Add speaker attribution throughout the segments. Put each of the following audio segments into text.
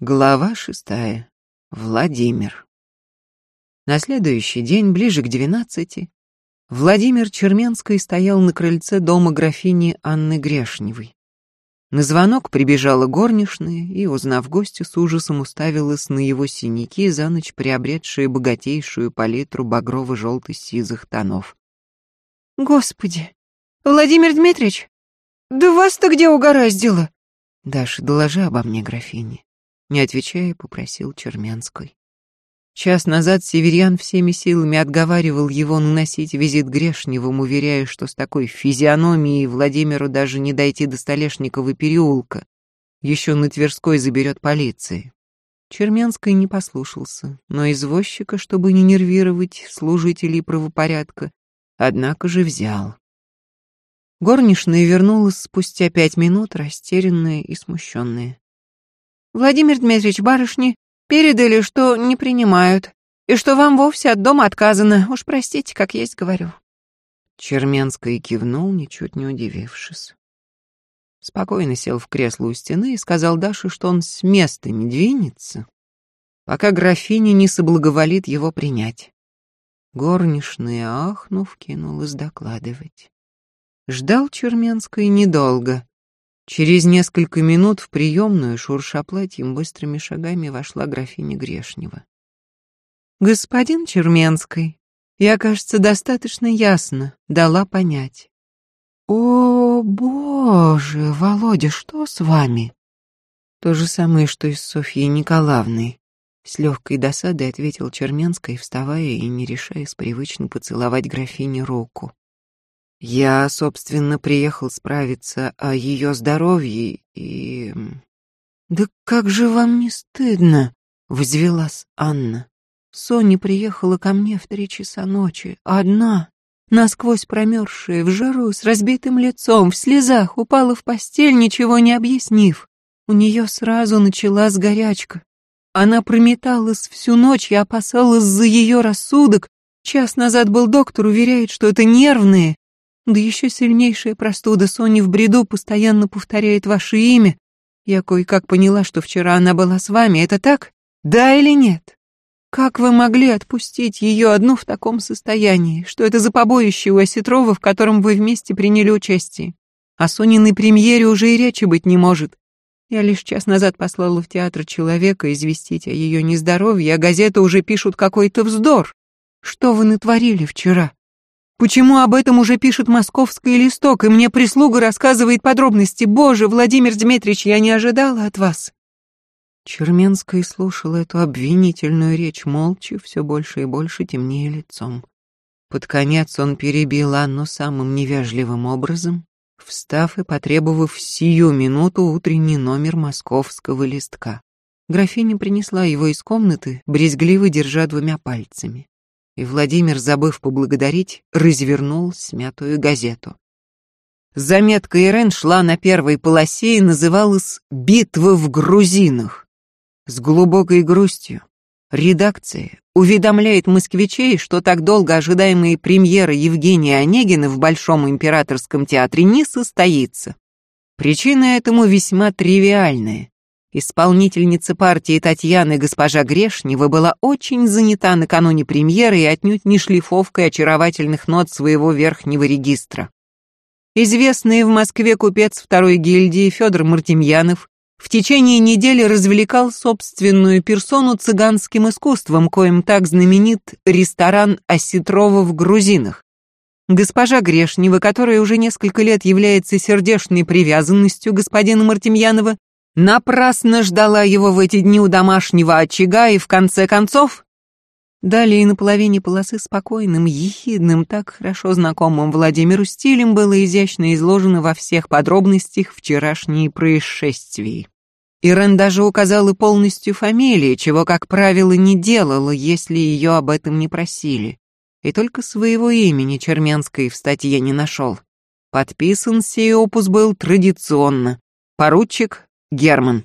Speaker 1: Глава шестая. Владимир. На следующий день, ближе к двенадцати, Владимир Черменский стоял на крыльце дома графини Анны Грешневой. На звонок прибежала горничная и, узнав гостя, с ужасом уставилась на его синяки, за ночь приобретшие богатейшую палитру багрово-желто-сизых тонов.
Speaker 2: «Господи! Владимир Дмитриевич! Да вас-то где угораздило?»
Speaker 1: «Даша, доложи обо мне, графине». Не отвечая, попросил Черменской. Час назад Северян всеми силами отговаривал его наносить визит Грешневым, уверяя, что с такой физиономией Владимиру даже не дойти до Столешникова переулка. Еще на Тверской заберет полиции. Черменский не послушался, но извозчика, чтобы не нервировать служителей правопорядка, однако же взял. Горничная вернулась спустя пять минут, растерянная и смущенная.
Speaker 2: Владимир Дмитриевич, барышни передали, что не принимают, и что вам вовсе от дома отказано. Уж простите, как есть говорю».
Speaker 1: Черменский кивнул, ничуть не удивившись. Спокойно сел в кресло у стены и сказал Даше, что он с места не двинется, пока графиня не соблаговолит его принять. Горничная, ахнув, кинулась докладывать. Ждал Черменский недолго. Через несколько минут в приемную, шурша платьем, быстрыми шагами вошла графиня Грешнева.
Speaker 2: «Господин Черменский, я, кажется, достаточно ясно дала понять». «О, боже, Володя, что с вами?»
Speaker 1: «То же самое, что и с Софьей Николаевной», — с легкой досадой ответил Черменский, вставая и не решаясь привычно поцеловать графине руку. Я, собственно, приехал справиться о ее здоровье и...
Speaker 2: «Да как же вам не стыдно?» — взвелась Анна. Соня приехала ко мне в три часа ночи, одна, насквозь промерзшая, в жару, с разбитым лицом, в слезах, упала в постель, ничего не объяснив. У нее сразу началась горячка. Она прометалась всю ночь, я опасалась за ее рассудок. Час назад был доктор, уверяет, что это нервные. Да еще сильнейшая простуда Сони в бреду постоянно повторяет ваше имя. Я кое-как поняла, что вчера она была с вами. Это так? Да или нет? Как вы могли отпустить ее одну в таком состоянии? Что это за побоище у Осетрова, в котором вы вместе приняли участие? О Сониной премьере уже и речи быть не может. Я лишь час назад послала в театр человека известить о ее нездоровье, а газеты уже пишут какой-то вздор. Что вы натворили вчера? Почему об этом уже пишет московский листок, и мне прислуга рассказывает подробности? Боже, Владимир Дмитриевич, я не ожидала от вас.
Speaker 1: Черменская слушала эту обвинительную речь молча, все больше и больше темнее лицом. Под конец он перебил Анну самым невежливым образом, встав и потребовав сию минуту утренний номер московского листка. Графиня принесла его из комнаты, брезгливо держа двумя пальцами и Владимир, забыв поблагодарить, развернул смятую газету. Заметка Ирен шла на первой полосе и называлась «Битва в грузинах». С глубокой грустью редакция уведомляет москвичей, что так долго ожидаемые премьеры Евгения Онегина в Большом императорском театре не состоится. Причина этому весьма тривиальная. Исполнительница партии Татьяны госпожа Грешнева была очень занята накануне премьеры и отнюдь не шлифовкой очаровательных нот своего верхнего регистра. Известный в Москве купец второй гильдии Федор Мартемьянов в течение недели развлекал собственную персону цыганским искусством, коим так знаменит ресторан Осетрова в Грузинах. Госпожа Грешнева, которая уже несколько лет является сердечной привязанностью господина Мартемьянова, Напрасно ждала его в эти дни у домашнего очага и в конце концов... Далее на половине полосы спокойным, ехидным, так хорошо знакомым Владимиру стилем было изящно изложено во всех подробностях вчерашние происшествия. Ирен даже указала полностью фамилии, чего, как правило, не делала, если ее об этом не просили. И только своего имени Черменской в статье не нашел. Подписан сей опус был традиционно. Поручик Герман.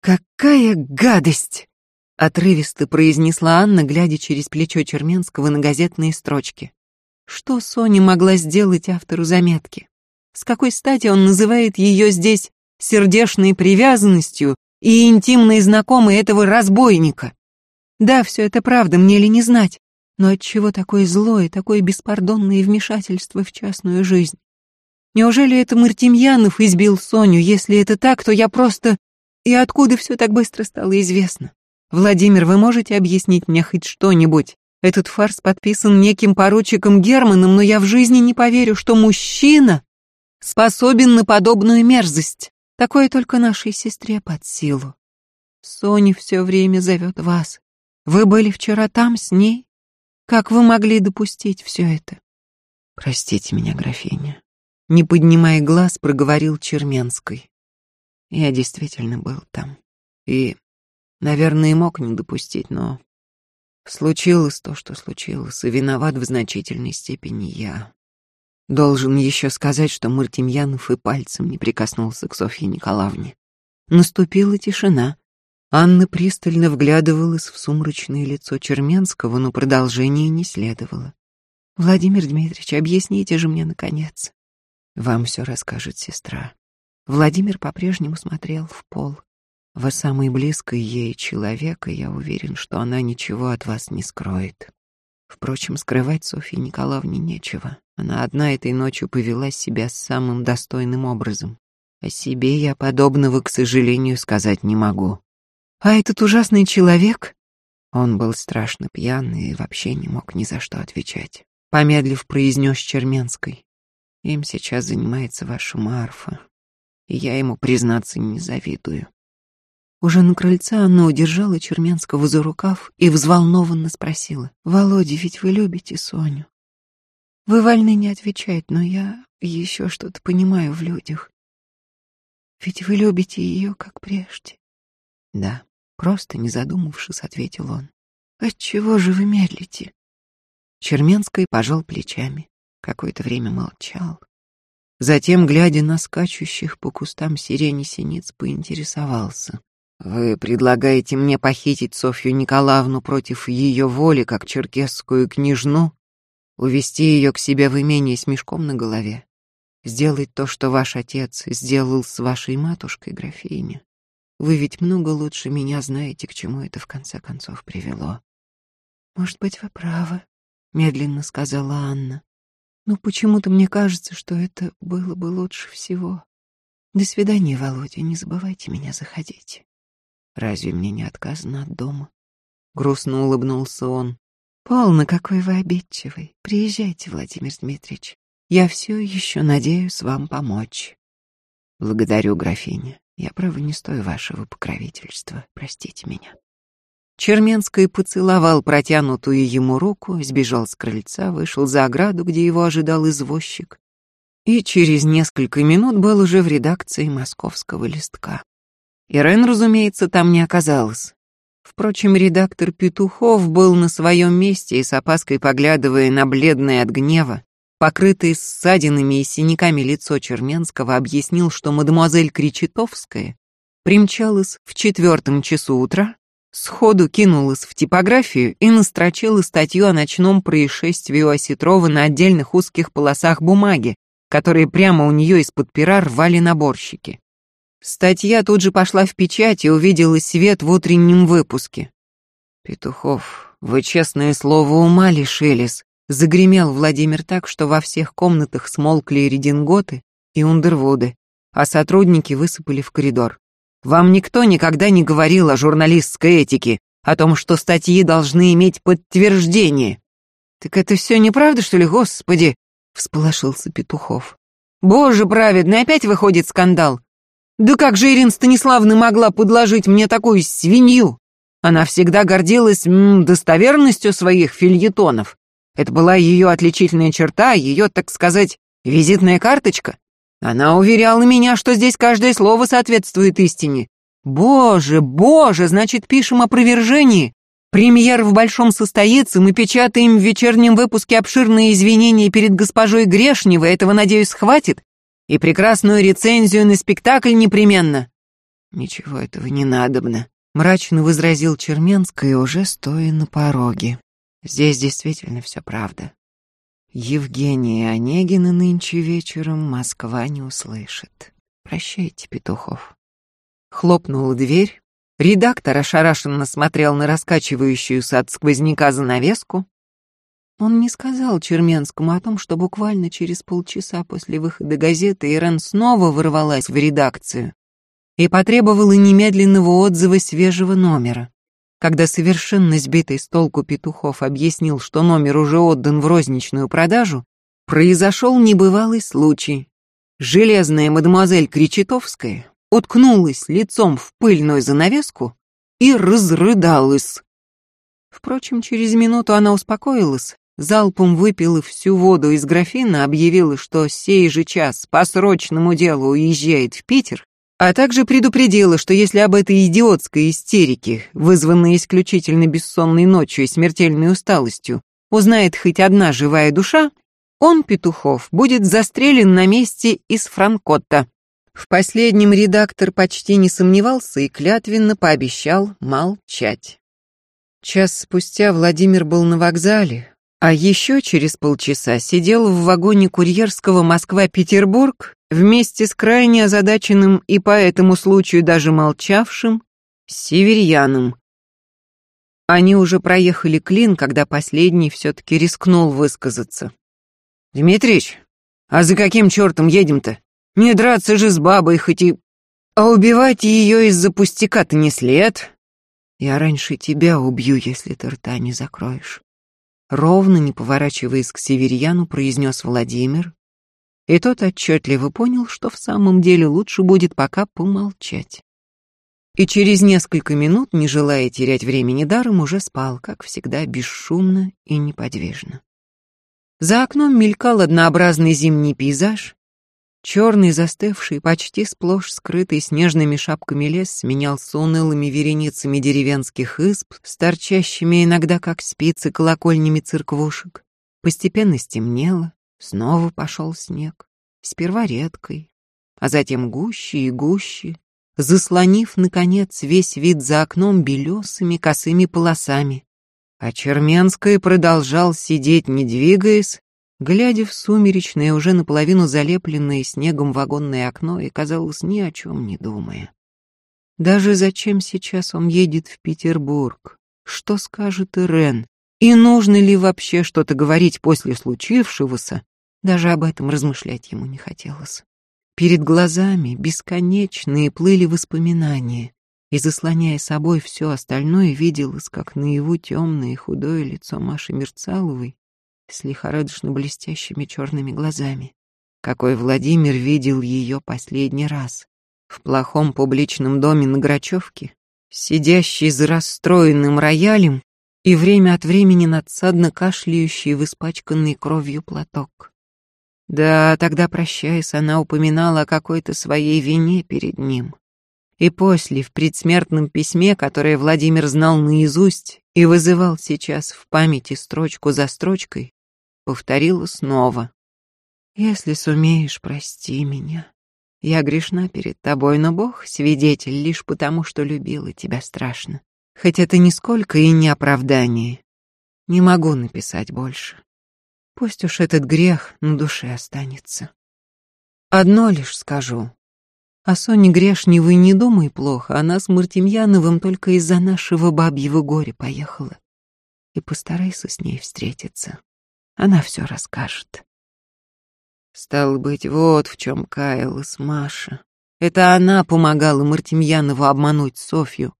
Speaker 1: «Какая гадость!» — отрывисто произнесла Анна, глядя через плечо Черменского на газетные строчки. Что Соня могла сделать автору заметки? С какой стати он называет ее здесь сердечной привязанностью,
Speaker 2: и интимные знакомые этого разбойника. Да, все это правда, мне ли не знать. Но отчего такое злое, такое беспардонное вмешательство в частную жизнь? Неужели это Мартемьянов избил Соню? Если это так, то я просто... И откуда все так быстро стало известно? Владимир, вы можете объяснить мне хоть что-нибудь? Этот фарс подписан неким поручиком Германом, но я в жизни не поверю, что мужчина способен на подобную мерзость. Такое только нашей сестре под силу. Соня все время зовет вас. Вы были вчера там с ней? Как вы могли допустить все это?
Speaker 1: Простите меня, графиня. Не поднимая глаз, проговорил Черменской. Я действительно был там. И, наверное, мог не допустить, но случилось то, что случилось, и виноват в значительной степени я. Должен еще сказать, что Мартемьянов и пальцем не прикоснулся к Софье Николаевне. Наступила тишина. Анна пристально вглядывалась в сумрачное лицо Черменского, но продолжения не следовало. «Владимир Дмитриевич, объясните же мне, наконец». «Вам все расскажет сестра». Владимир по-прежнему смотрел в пол. «Вы самый близкий ей человек, и я уверен, что она ничего от вас не скроет. Впрочем, скрывать Софье Николаевне нечего. Она одна этой ночью повела себя самым достойным образом. О себе я подобного, к сожалению, сказать не могу.
Speaker 2: А этот ужасный человек?
Speaker 1: Он был страшно пьяный и вообще не мог ни за что отвечать. Помедлив, произнес Черменской. Им сейчас занимается ваша Марфа, и я ему, признаться, не завидую.
Speaker 2: Уже на крыльце Анна удержала Черменского за рукав и взволнованно спросила. «Володя, ведь вы любите Соню?» «Вы вольны не отвечать, но я еще что-то понимаю в людях. Ведь вы любите ее, как прежде».
Speaker 1: «Да, просто не задумавшись, ответил он.
Speaker 2: «Отчего же вы медлите?»
Speaker 1: Черменский пожал плечами, какое-то время молчал. Затем, глядя на скачущих по кустам сирени синиц, поинтересовался. Вы предлагаете мне похитить Софью Николаевну против ее воли, как черкесскую княжну, увести ее к себе в имение с мешком на голове, сделать то, что ваш отец сделал с вашей матушкой, графиня. Вы ведь много лучше меня знаете, к чему это в конце концов привело.
Speaker 2: Может быть, вы правы, медленно сказала Анна. Но почему-то мне кажется, что это было бы лучше всего. До свидания, Володя, не забывайте меня заходить.
Speaker 1: Разве мне не отказано от дома? Грустно улыбнулся он.
Speaker 2: Полно, какой вы обидчивый. Приезжайте, Владимир Дмитриевич. Я все еще надеюсь вам помочь.
Speaker 1: Благодарю, графиня. Я, право, не стою вашего покровительства. Простите меня.
Speaker 2: Черменский поцеловал протянутую ему руку, сбежал с крыльца, вышел за ограду, где его ожидал извозчик, и через несколько минут был уже в редакции московского листка. Ирен, разумеется, там не оказалась. Впрочем, редактор Петухов был на своем месте и с опаской поглядывая на бледное от гнева, покрытое ссадинами и синяками лицо Черменского, объяснил, что мадемуазель Кричетовская примчалась в четвертом часу утра, сходу кинулась в типографию и настрочила статью о ночном происшествии у Осетрова на отдельных узких полосах бумаги, которые прямо у нее из-под пера рвали наборщики. Статья тут же пошла в печать и увидела свет в утреннем выпуске. «Петухов, вы честное слово ума лишились», — загремел Владимир так, что во всех комнатах смолкли рединготы и ундервуды, а сотрудники высыпали в коридор. «Вам никто никогда не говорил о журналистской этике, о том, что статьи должны иметь подтверждение». «Так это все неправда, что ли, господи?» — всполошился Петухов. «Боже праведный, опять выходит скандал. Да как же Ирина Станиславна могла подложить мне такую свинью? Она всегда гордилась м, достоверностью своих фильетонов. Это была ее отличительная черта, ее, так сказать, визитная карточка. Она уверяла меня, что здесь каждое слово соответствует истине. Боже, боже, значит, пишем опровержение. Премьер в Большом состоится, мы печатаем в вечернем выпуске обширные извинения перед госпожой Грешневой, этого, надеюсь, хватит? И прекрасную рецензию на спектакль непременно. Ничего этого не надобно, мрачно возразил Черменский, уже стоя на пороге. Здесь действительно все правда. Евгения Онегина нынче вечером Москва не услышит. Прощайте, Петухов.
Speaker 1: Хлопнула дверь. Редактор ошарашенно смотрел на раскачивающуюся от сквозняка занавеску. Он не сказал Черменскому о том, что буквально через полчаса после выхода газеты Ирен снова ворвалась в редакцию и потребовала немедленного отзыва свежего номера. Когда совершенно сбитый с толку Петухов объяснил, что номер уже отдан в розничную продажу, произошел небывалый случай. Железная мадемуазель Кречетовская уткнулась лицом в пыльную занавеску и разрыдалась. Впрочем, через минуту она успокоилась, залпом выпила всю воду из графина, объявила, что сей же час по срочному делу уезжает в Питер а также предупредила, что если об этой идиотской истерике, вызванной исключительно бессонной ночью и смертельной усталостью, узнает хоть одна живая душа, он, Петухов, будет застрелен на месте из Франкотта. В последнем редактор почти не сомневался и клятвенно пообещал молчать. Час спустя Владимир был на вокзале, а еще через полчаса сидел в вагоне курьерского Москва-Петербург вместе с крайне озадаченным и по этому случаю даже молчавшим северьяном. Они уже проехали клин, когда последний все-таки рискнул высказаться. «Дмитрич, а за каким чертом едем-то? Не драться же с бабой, хоть и... А убивать ее из-за пустяка-то не след. Я раньше тебя убью, если ты рта не закроешь». Ровно, не поворачиваясь к северьяну, произнес Владимир, и тот отчетливо понял, что в самом деле лучше будет пока помолчать. И через несколько минут, не желая терять времени даром, уже спал, как всегда, бесшумно и неподвижно. За окном мелькал однообразный зимний пейзаж. Черный, застывший, почти сплошь скрытый снежными шапками лес сменялся унылыми вереницами деревенских изб, с торчащими иногда как спицы колокольнями церквушек. Постепенно стемнело, Снова пошел снег, сперва редкой, а затем гуще и гуще, заслонив, наконец, весь вид за окном белесыми косыми полосами. А Черменская продолжал сидеть, не двигаясь, глядя в сумеречное, уже наполовину залепленное снегом вагонное окно и, казалось, ни о чем не думая. Даже зачем сейчас он едет в Петербург? Что скажет Ирен? И нужно ли вообще что-то говорить после случившегося, даже об этом размышлять ему не хотелось. Перед глазами бесконечные плыли воспоминания, и, заслоняя собой все остальное, виделось, как наяву темное и худое лицо Маши Мерцаловой с лихорадочно блестящими черными глазами, какой Владимир видел ее последний раз в плохом публичном доме на Грачевке, сидящий за расстроенным роялем и время от времени надсадно кашляющий в испачканный кровью платок. Да, тогда, прощаясь, она упоминала о какой-то своей вине перед ним. И после, в предсмертном письме, которое Владимир знал наизусть и вызывал сейчас в памяти строчку за строчкой, повторила снова. «Если сумеешь, прости меня. Я грешна перед тобой, но Бог свидетель лишь потому, что любила тебя страшно. Хоть это нисколько и не оправдание. Не могу написать больше. Пусть уж этот грех на душе останется. Одно лишь скажу. О Соне Грешневой не думай плохо, она с Мартемьяновым только из-за нашего бабьего горя поехала. И постарайся с ней встретиться. Она все расскажет. Стало быть, вот в чем каялась Маша. Это она помогала Мартемьянову обмануть Софью.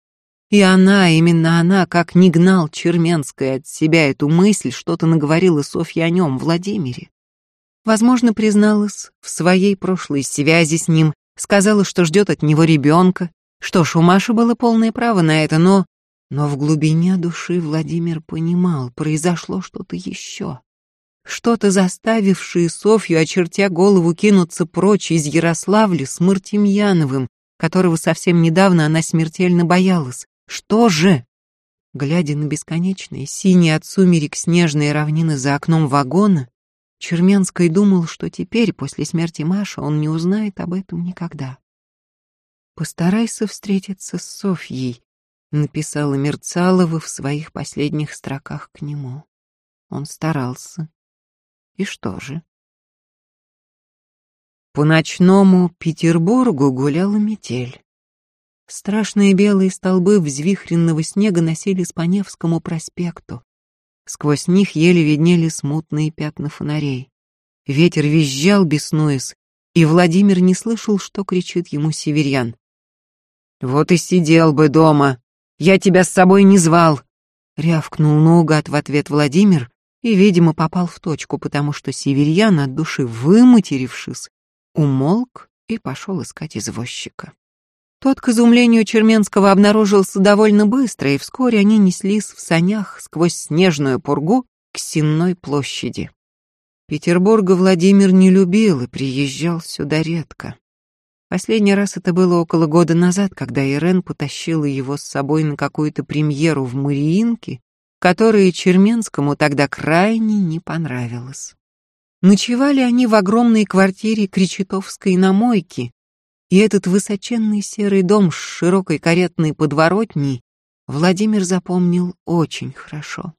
Speaker 1: И она, именно она, как не гнал Черменская от себя эту мысль, что-то наговорила Софья о нем, Владимире. Возможно, призналась в своей прошлой связи с ним, сказала, что ждет от него ребенка. Что ж, у Маши было полное право на это, но... Но в глубине души Владимир понимал, произошло что-то еще. Что-то заставившее Софью, очертя голову, кинуться прочь из Ярославля с Мартемьяновым, которого совсем недавно она смертельно боялась. Что же? Глядя на бесконечные, синие от сумерек снежные равнины за окном вагона, Черменский думал, что теперь, после смерти Маши, он не узнает об этом никогда. «Постарайся встретиться с Софьей», — написала Мерцалова в своих последних строках к нему. Он старался. И что же? По ночному Петербургу гуляла метель.
Speaker 2: Страшные белые столбы взвихренного снега носились по Невскому проспекту. Сквозь них еле виднели смутные пятна фонарей. Ветер визжал, беснуясь, и Владимир не слышал, что кричит ему северян. «Вот и сидел бы дома! Я тебя с собой не звал!» Рявкнул наугад в ответ Владимир и, видимо, попал в точку, потому что северян, от души выматерившись, умолк и пошел искать извозчика. Тот, к изумлению Черменского, обнаружился довольно быстро, и вскоре они неслись в санях сквозь снежную пургу к Сенной площади. Петербурга Владимир не любил и приезжал сюда редко. Последний раз это было около года назад, когда Ирен потащила его с собой на какую-то премьеру в Мариинке, которая Черменскому тогда крайне не понравилась. Ночевали они в огромной квартире Кречетовской на мойке, и этот высоченный серый дом с широкой каретной подворотней Владимир запомнил очень хорошо.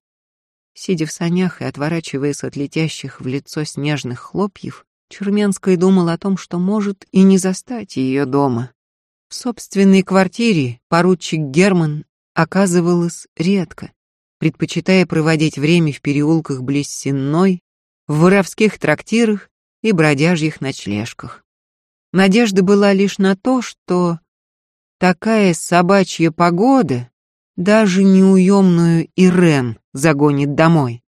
Speaker 2: Сидя в санях и отворачиваясь от летящих в лицо снежных хлопьев, Чурменский думал о том, что может и не застать ее дома. В собственной квартире поручик Герман оказывалось редко, предпочитая проводить время в переулках близ Сенной, в воровских трактирах и бродяжьих ночлежках. Надежда была лишь на то, что такая собачья погода даже неуемную Ирен загонит домой,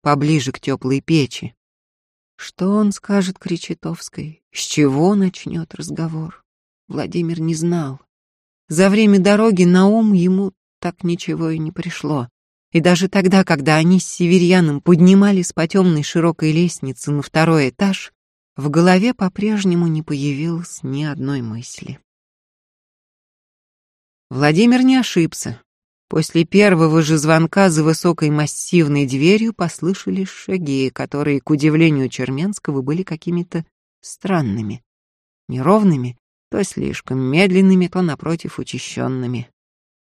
Speaker 2: поближе к теплой печи. Что он скажет Кречетовской? С чего начнет разговор? Владимир не знал. За время дороги на ум ему так ничего и не пришло. И даже тогда, когда они с северяном поднимались по темной широкой лестнице на второй этаж, в голове по-прежнему не появилось ни одной мысли. Владимир не ошибся. После первого же звонка за высокой массивной дверью послышались шаги, которые, к удивлению Черменского, были какими-то странными, неровными, то слишком медленными, то, напротив, учащенными.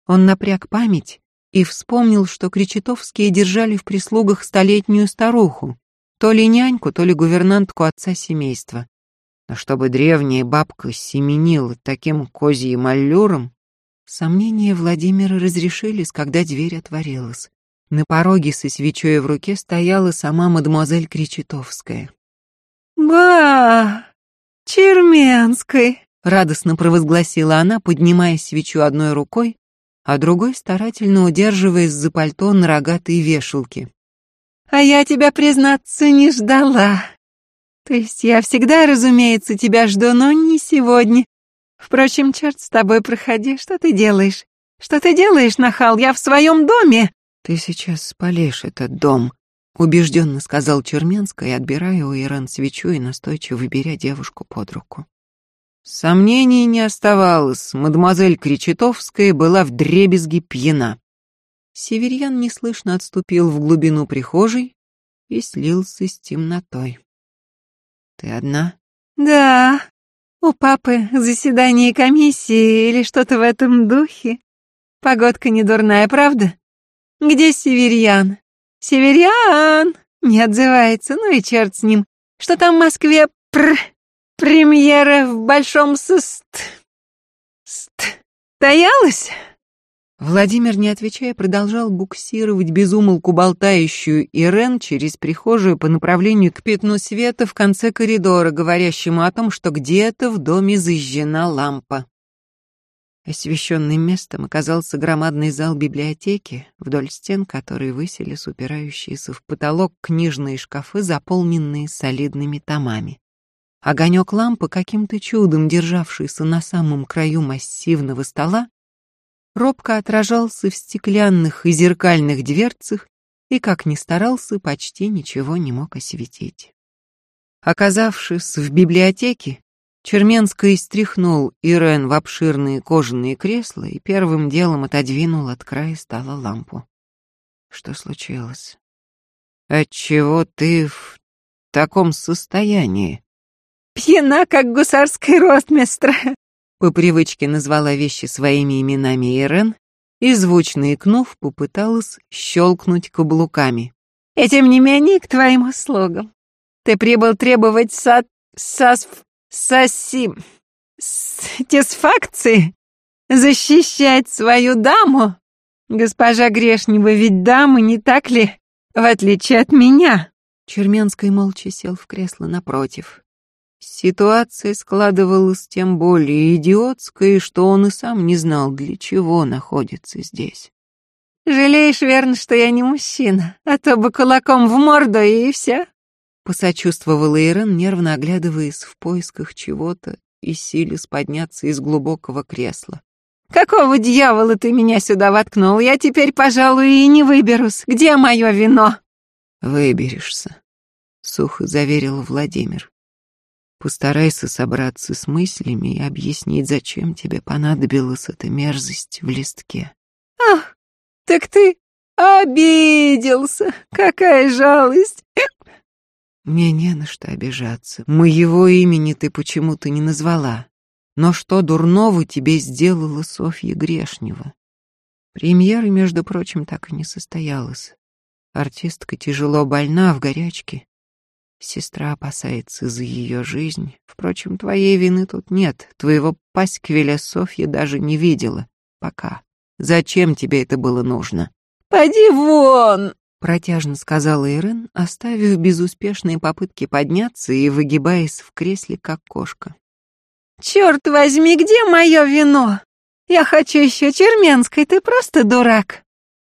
Speaker 2: Он напряг память и вспомнил, что Кречетовские держали в прислугах столетнюю старуху, то ли няньку, то ли гувернантку отца семейства. Но чтобы древняя бабка семенила таким козьим аллюром, сомнения Владимира разрешились, когда дверь отворилась. На пороге со свечой в руке стояла сама мадемуазель Кречетовская.
Speaker 1: «Ба! Черменской!»
Speaker 2: — радостно провозгласила она, поднимая свечу одной рукой, а другой старательно удерживаясь за пальто на рогатой вешалке.
Speaker 1: А я тебя, признаться, не ждала. То есть я всегда, разумеется, тебя жду, но не сегодня. Впрочем, черт с тобой, проходи, что ты делаешь? Что ты делаешь, нахал? Я в своем доме.
Speaker 2: Ты сейчас спалишь этот дом, убежденно сказал Черменская, отбирая у Иран свечу и настойчиво беря девушку под руку. Сомнений не оставалось, мадемуазель Кречетовская была в дребезги пьяна. Северьян неслышно отступил в глубину прихожей и слился с темнотой. «Ты одна?»
Speaker 1: «Да. У папы заседание комиссии или что-то в этом духе. Погодка не дурная, правда? Где Северьян? Северьян!» Не отзывается, ну и черт с ним. Что там в Москве? Пр... Премьера в Большом Суст... Стоялась?
Speaker 2: Владимир, не отвечая, продолжал буксировать безумолку болтающую Ирен через прихожую по направлению к пятну света в конце коридора, говорящему о том, что где-то в доме зажжена лампа. Освещенным местом оказался громадный зал библиотеки, вдоль стен которой высились упирающиеся в потолок книжные шкафы, заполненные солидными томами. Огонек лампы, каким-то чудом державшийся на самом краю массивного стола, робко отражался в стеклянных и зеркальных дверцах и, как ни старался, почти ничего не мог осветить. Оказавшись в библиотеке, Черменский стряхнул Ирен в обширные кожаные кресла и первым делом отодвинул от края стола лампу. Что случилось? Отчего ты в таком состоянии?
Speaker 1: Пьяна, как гусарский ротмистр,
Speaker 2: по привычке назвала вещи своими именами Ирен и, звучно икнув, попыталась щелкнуть каблуками.
Speaker 1: «И тем не менее к твоим услугам. Ты прибыл требовать са... сас... саси... сатисфакции?»
Speaker 2: защищать свою даму? Госпожа Грешнева ведь дама, не так ли? В отличие от меня.
Speaker 1: Черменский молча сел в кресло напротив. Ситуация складывалась тем более идиотской, что он и сам не знал, для чего находится здесь.
Speaker 2: «Жалеешь, верно, что я не мужчина, а то бы кулаком в морду и все?»
Speaker 1: Посочувствовала Ирен, нервно оглядываясь в поисках чего-то и силясь подняться из глубокого кресла.
Speaker 2: «Какого дьявола ты меня сюда воткнул? Я теперь, пожалуй, и не выберусь. Где мое вино?»
Speaker 1: «Выберешься», — сухо заверил Владимир. Постарайся собраться с мыслями и объяснить, зачем тебе понадобилась эта мерзость в листке.
Speaker 2: Ах, так ты обиделся. Какая жалость.
Speaker 1: Мне не на что обижаться. Моего имени ты почему-то не назвала. Но что дурного тебе сделала Софья Грешнева? Премьера, между прочим, так и не состоялась. Артистка тяжело больна в горячке. Сестра опасается за ее жизнь. Впрочем, твоей вины тут нет. Твоего пасквиля Софья даже не видела. Пока. Зачем тебе это было нужно?
Speaker 2: «Поди вон!»
Speaker 1: — протяжно сказала Ирен, оставив безуспешные попытки подняться и выгибаясь в кресле, как кошка.
Speaker 2: «Черт возьми, где мое вино? Я хочу еще Черменской, ты просто дурак!»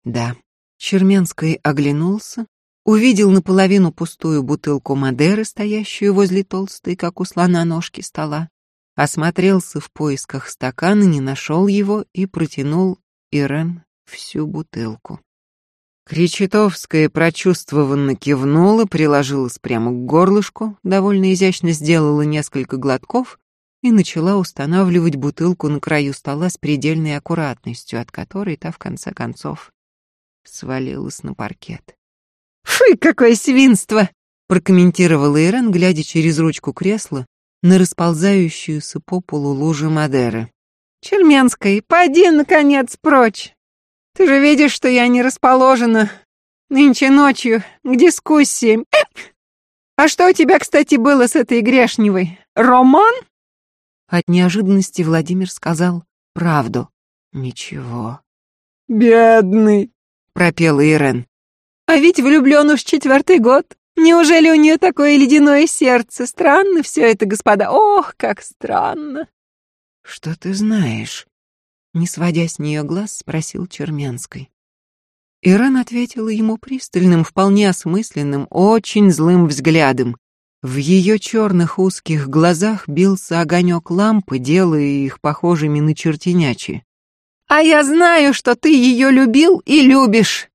Speaker 1: Да, Черменской оглянулся, увидел наполовину пустую бутылку Мадеры, стоящую возле толстой, как у слона, ножки стола, осмотрелся в поисках стакана, не нашел его и протянул Ирен всю бутылку. Кречетовская прочувствованно кивнула, приложилась прямо к горлышку, довольно изящно сделала несколько глотков и начала устанавливать бутылку на краю стола с предельной аккуратностью, от которой та в конце концов свалилась на паркет.
Speaker 2: «Фу, какое свинство!»
Speaker 1: — прокомментировала Ирен, глядя через ручку кресла на расползающуюся по полу лужу Мадеры.
Speaker 2: «Черменской, поди, наконец, прочь! Ты же видишь, что я не расположена нынче ночью к дискуссии. А что у тебя, кстати, было с этой грешневой? Роман?»
Speaker 1: От неожиданности Владимир сказал правду. «Ничего».
Speaker 2: «Бедный», — пропела Ирен. А ведь влюблен уж четвертый год. Неужели у нее такое ледяное сердце? Странно все это, господа. Ох, как странно.
Speaker 1: Что ты знаешь? Не сводя с нее глаз, спросил Черменской. Иран ответила ему пристальным, вполне осмысленным, очень злым взглядом. В ее черных узких глазах бился огонек лампы, делая их похожими на чертенячи.
Speaker 2: «А я знаю, что ты ее любил и любишь!»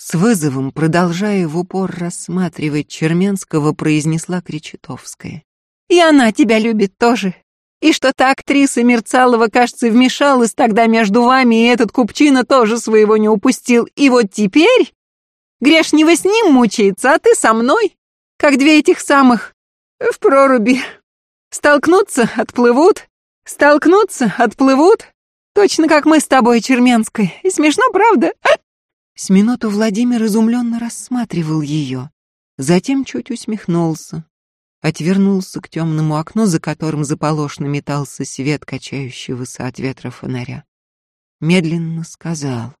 Speaker 1: С вызовом, продолжая в упор рассматривать Черменского, произнесла Кречетовская.
Speaker 2: «И она тебя любит тоже. И что та актриса Мерцалова, кажется, вмешалась тогда между вами, и этот купчина тоже своего не упустил. И вот теперь Грешнева с ним мучается, а ты со мной, как две этих самых в проруби. Столкнутся, отплывут, столкнутся, отплывут. Точно как мы с тобой, Черменской. И смешно, правда?»
Speaker 1: С минуту Владимир изумленно рассматривал ее, затем чуть усмехнулся, отвернулся к темному окну, за которым заполошно метался свет качающегося от ветра фонаря. Медленно сказал,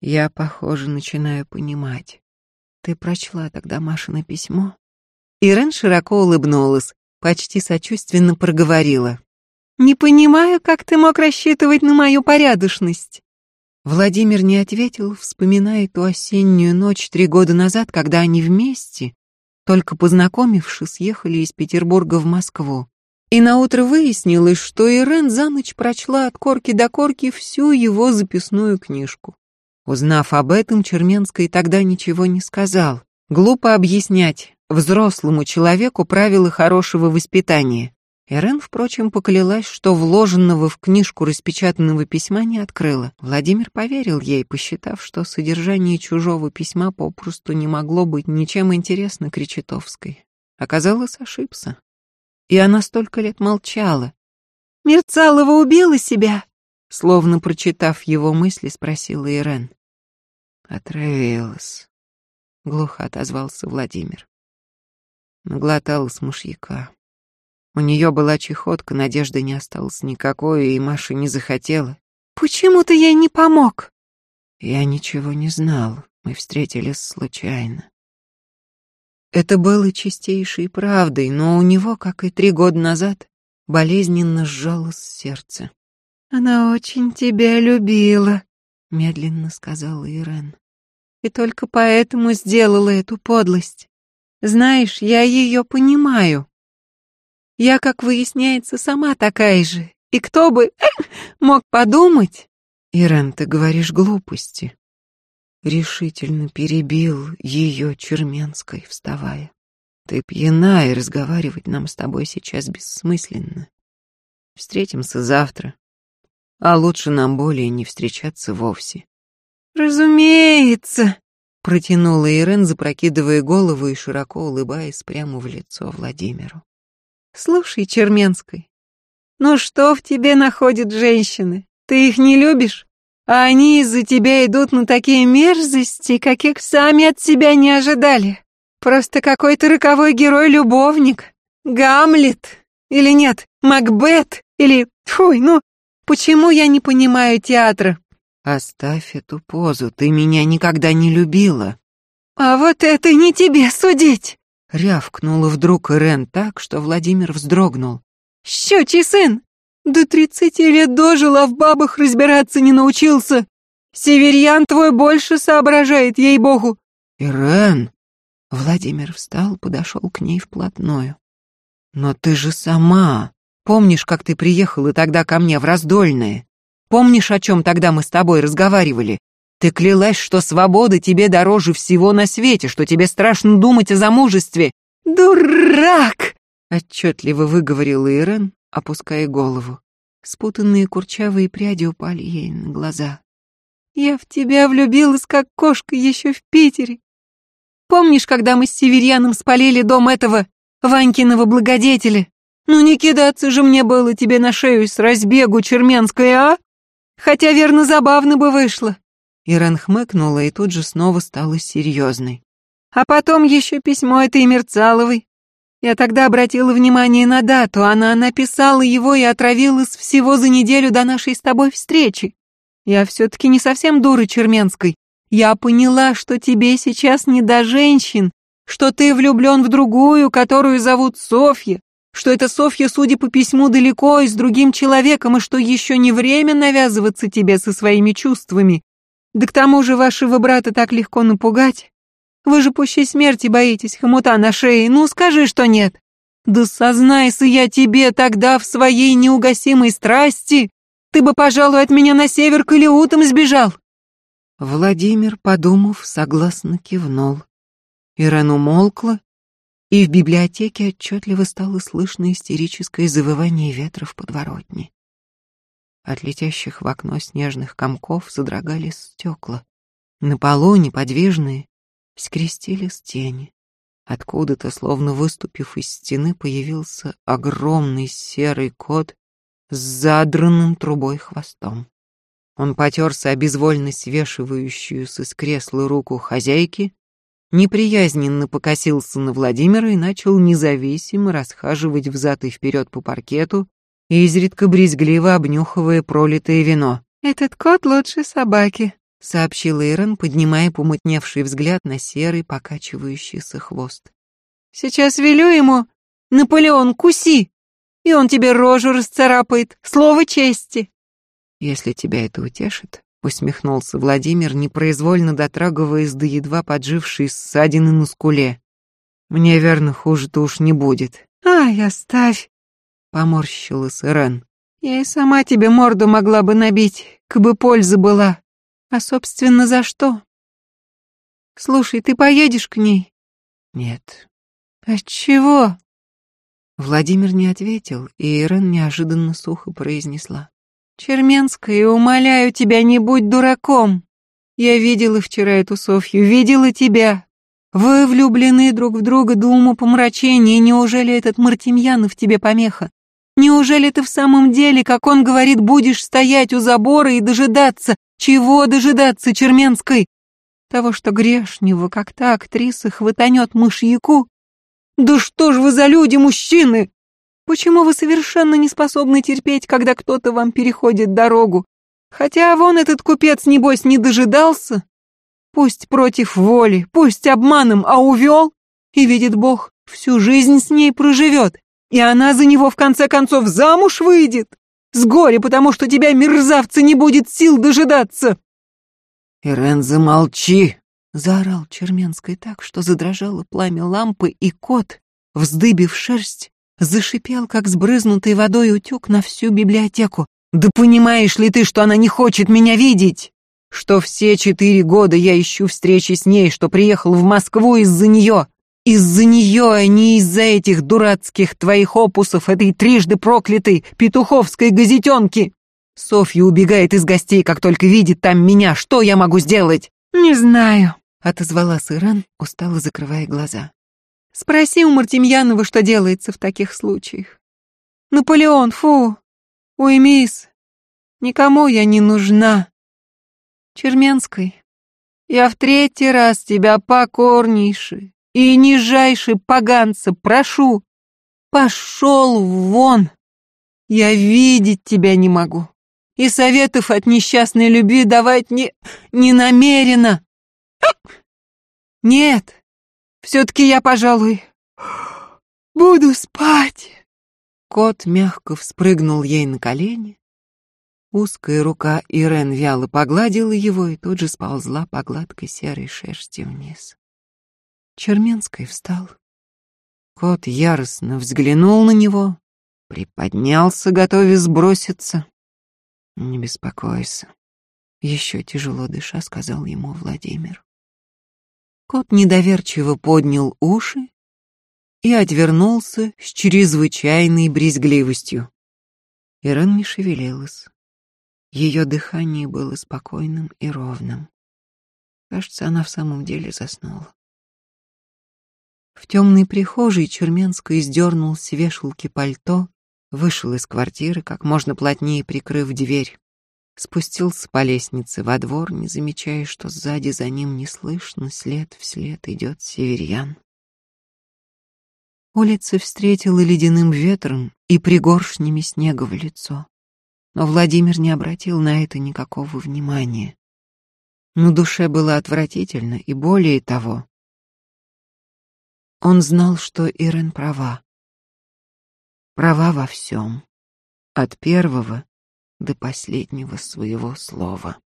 Speaker 1: «Я, похоже, начинаю понимать. Ты прочла тогда Машино письмо?» Ирен широко улыбнулась, почти сочувственно проговорила.
Speaker 2: «Не понимаю, как ты мог рассчитывать на мою порядочность.
Speaker 1: Владимир не ответил, вспоминая ту осеннюю ночь три года назад, когда они вместе, только познакомившись, ехали из Петербурга в Москву. И наутро выяснилось, что Ирен за ночь прочла от корки до корки всю его записную книжку. Узнав об этом, Черменский тогда ничего не сказал. Глупо объяснять взрослому человеку правила хорошего воспитания. Ирен, впрочем, поклялась, что вложенного в книжку распечатанного письма не открыла. Владимир поверил ей, посчитав, что содержание чужого письма попросту не могло быть ничем интересно Кречетовской. Оказалось, ошибся. И она столько лет молчала.
Speaker 2: «Мерцалова убила себя?»
Speaker 1: Словно прочитав его мысли, спросила Ирен. «Отравилась», — глухо отозвался Владимир. Наглоталась мышьяка. У нее была чехотка, надежды не осталось никакой, и Маша не захотела.
Speaker 2: «Почему ты ей не помог?»
Speaker 1: Я ничего не знал, мы встретились случайно. Это было чистейшей правдой, но у него, как и три года назад, болезненно сжалось сердце.
Speaker 2: «Она очень тебя любила», —
Speaker 1: медленно сказала Ирен.
Speaker 2: «И только поэтому сделала эту подлость. Знаешь, я ее понимаю. Я, как выясняется, сама такая же. И кто бы мог подумать?»
Speaker 1: «Ирен, ты говоришь глупости», решительно перебил ее Черменской, вставая. Ты пьяна, и разговаривать нам с тобой сейчас бессмысленно. Встретимся завтра, а лучше нам более не встречаться вовсе.
Speaker 2: Разумеется,
Speaker 1: протянула Ирен, запрокидывая голову и широко улыбаясь прямо в лицо Владимиру.
Speaker 2: Слушай, Черменской, ну что в тебе находят женщины? Ты их не любишь? А они из-за тебя идут на такие мерзости, каких сами от себя не ожидали. Просто какой-то роковой герой-любовник. Гамлет. Или нет, Макбет. Или... Фуй, ну, почему я не понимаю театра?
Speaker 1: Оставь эту позу, ты меня никогда не любила.
Speaker 2: А вот это не тебе судить.
Speaker 1: Рявкнула вдруг Ирен так, что Владимир вздрогнул.
Speaker 2: «Щучий сын! До тридцати лет дожил, а в бабах разбираться не научился. Северьян твой больше соображает, ей-богу.
Speaker 1: Ирен! Владимир встал, подошел к ней вплотную. Но ты же сама. Помнишь, как ты приехала тогда ко мне в Раздольное? Помнишь, о чем тогда мы с тобой разговаривали? Ты клялась, что свобода тебе дороже всего на свете, что тебе страшно думать о замужестве.
Speaker 2: Дурак!
Speaker 1: Отчетливо выговорила Ирен, опуская голову. Спутанные курчавые пряди упали ей на глаза.
Speaker 2: «Я в тебя влюбилась, как кошка, еще в Питере. Помнишь, когда мы с Северьяном спалили дом этого Ванькиного благодетеля? Ну не кидаться же мне было тебе на шею с разбегу черменской, а? Хотя, верно, забавно бы вышло».
Speaker 1: Ирен хмыкнула и тут же снова стала серьезной.
Speaker 2: «А потом еще письмо этой Мерцаловой. Я тогда обратила внимание на дату, она написала его и отравилась всего за неделю до нашей с тобой встречи. Я все-таки не совсем дура Черменской. Я поняла, что тебе сейчас не до женщин, что ты влюблен в другую, которую зовут Софья, что эта Софья, судя по письму, далеко и с другим человеком, и что еще не время навязываться тебе со своими чувствами. Да к тому же вашего брата так легко напугать. Вы же пуще смерти боитесь, хомута на шее. Ну, скажи, что нет. Да сознайся я тебе тогда в своей неугасимой страсти. Ты бы, пожалуй, от меня на север к Илиутам сбежал.
Speaker 1: Владимир, подумав, согласно кивнул. Иран умолкла, и в библиотеке отчетливо стало слышно истерическое завывание ветра в подворотне. От летящих в окно снежных комков задрогались стекла. На полу, неподвижные, скрестились тени. Откуда-то, словно выступив из стены, появился огромный серый кот с задранным трубой хвостом. Он потерся о безвольно свешивающуюся с кресла руку хозяйки, неприязненно покосился на Владимира и начал независимо расхаживать взад и вперед по паркету, изредка брезгливо обнюхивая пролитое вино.
Speaker 2: «Этот кот лучше собаки», —
Speaker 1: сообщил Эйрон, поднимая помутневший взгляд на серый покачивающийся хвост.
Speaker 2: «Сейчас велю ему, Наполеон, куси, и он тебе рожу расцарапает, слово чести».
Speaker 1: «Если тебя это утешит», — усмехнулся Владимир, непроизвольно дотрагиваясь до едва поджившей ссадины на скуле. «Мне, верно, хуже-то уж не будет».
Speaker 2: «Ай, оставь», —
Speaker 1: поморщилась Ирен.
Speaker 2: «Я и сама тебе морду могла бы набить, как бы польза была». А, собственно, за что? Слушай, ты поедешь к ней?
Speaker 1: Нет.
Speaker 2: От чего?
Speaker 1: Владимир не ответил, и Ирен неожиданно сухо произнесла.
Speaker 2: Черменская, умоляю тебя, не будь дураком. Я видела вчера эту Софью, видела тебя. Вы влюблены друг в друга до умопомрачения, неужели этот Мартемьянов тебе помеха? Неужели ты в самом деле, как он говорит, будешь стоять у забора и дожидаться, чего дожидаться Черменской? Того, что грешнего, как та актриса, хватанет мышьяку? Да что ж вы за люди, мужчины? Почему вы совершенно не способны терпеть, когда кто-то вам переходит дорогу? Хотя вон этот купец, небось, не дожидался. Пусть против воли, пусть обманом, а увел. И, видит Бог, всю жизнь с ней проживет. И она за него, в конце концов, замуж выйдет. С горя, потому что тебя, мерзавца, не будет сил дожидаться.
Speaker 1: «Ирен, замолчи!»
Speaker 2: — заорал Черменской так, что задрожало пламя лампы, и кот, вздыбив шерсть, зашипел, как сбрызнутый водой утюг на всю библиотеку. «Да понимаешь ли ты, что она не хочет меня видеть? Что все четыре года я ищу встречи с ней, что приехал в Москву из-за нее? Из-за нее, а не из-за этих дурацких твоих опусов, этой трижды проклятой петуховской газетенки. Софья убегает из гостей, как только видит там меня. Что я могу сделать?
Speaker 1: Не знаю, отозвалась Иран, устало закрывая глаза. Спроси у Мартемьянова, что делается в таких случаях. Наполеон, фу, уймись. Никому я не нужна. Черменской, я в третий раз тебя покорнейше, и нижайше поганца прошу, пошел вон. Я видеть тебя не могу. И советов от несчастной любви давать не... не намерена. Нет, все-таки я, пожалуй, буду спать. Кот мягко вспрыгнул ей на колени. Узкая рука Ирен вяло погладила его и тут же сползла по гладкой серой шерсти вниз. Черменский встал. Кот яростно взглянул на него, приподнялся, готовясь сброситься. «Не беспокойся», — еще тяжело дыша сказал ему Владимир. Кот недоверчиво поднял уши и отвернулся с чрезвычайной брезгливостью. Ирен не шевелилась. Ее дыхание было спокойным и ровным. Кажется, она в самом деле заснула. В темной прихожей Черменский сдернул с вешалки пальто, вышел из квартиры, как можно плотнее прикрыв дверь, спустился по лестнице во двор, не замечая, что сзади за ним неслышно след вслед идет северьян. Улица встретила ледяным ветром и пригоршнями снега в лицо. Но Владимир не обратил на это никакого внимания. На душе было отвратительно, и более того, он знал, что Ирен права. Права во всем. От первого до последнего своего слова.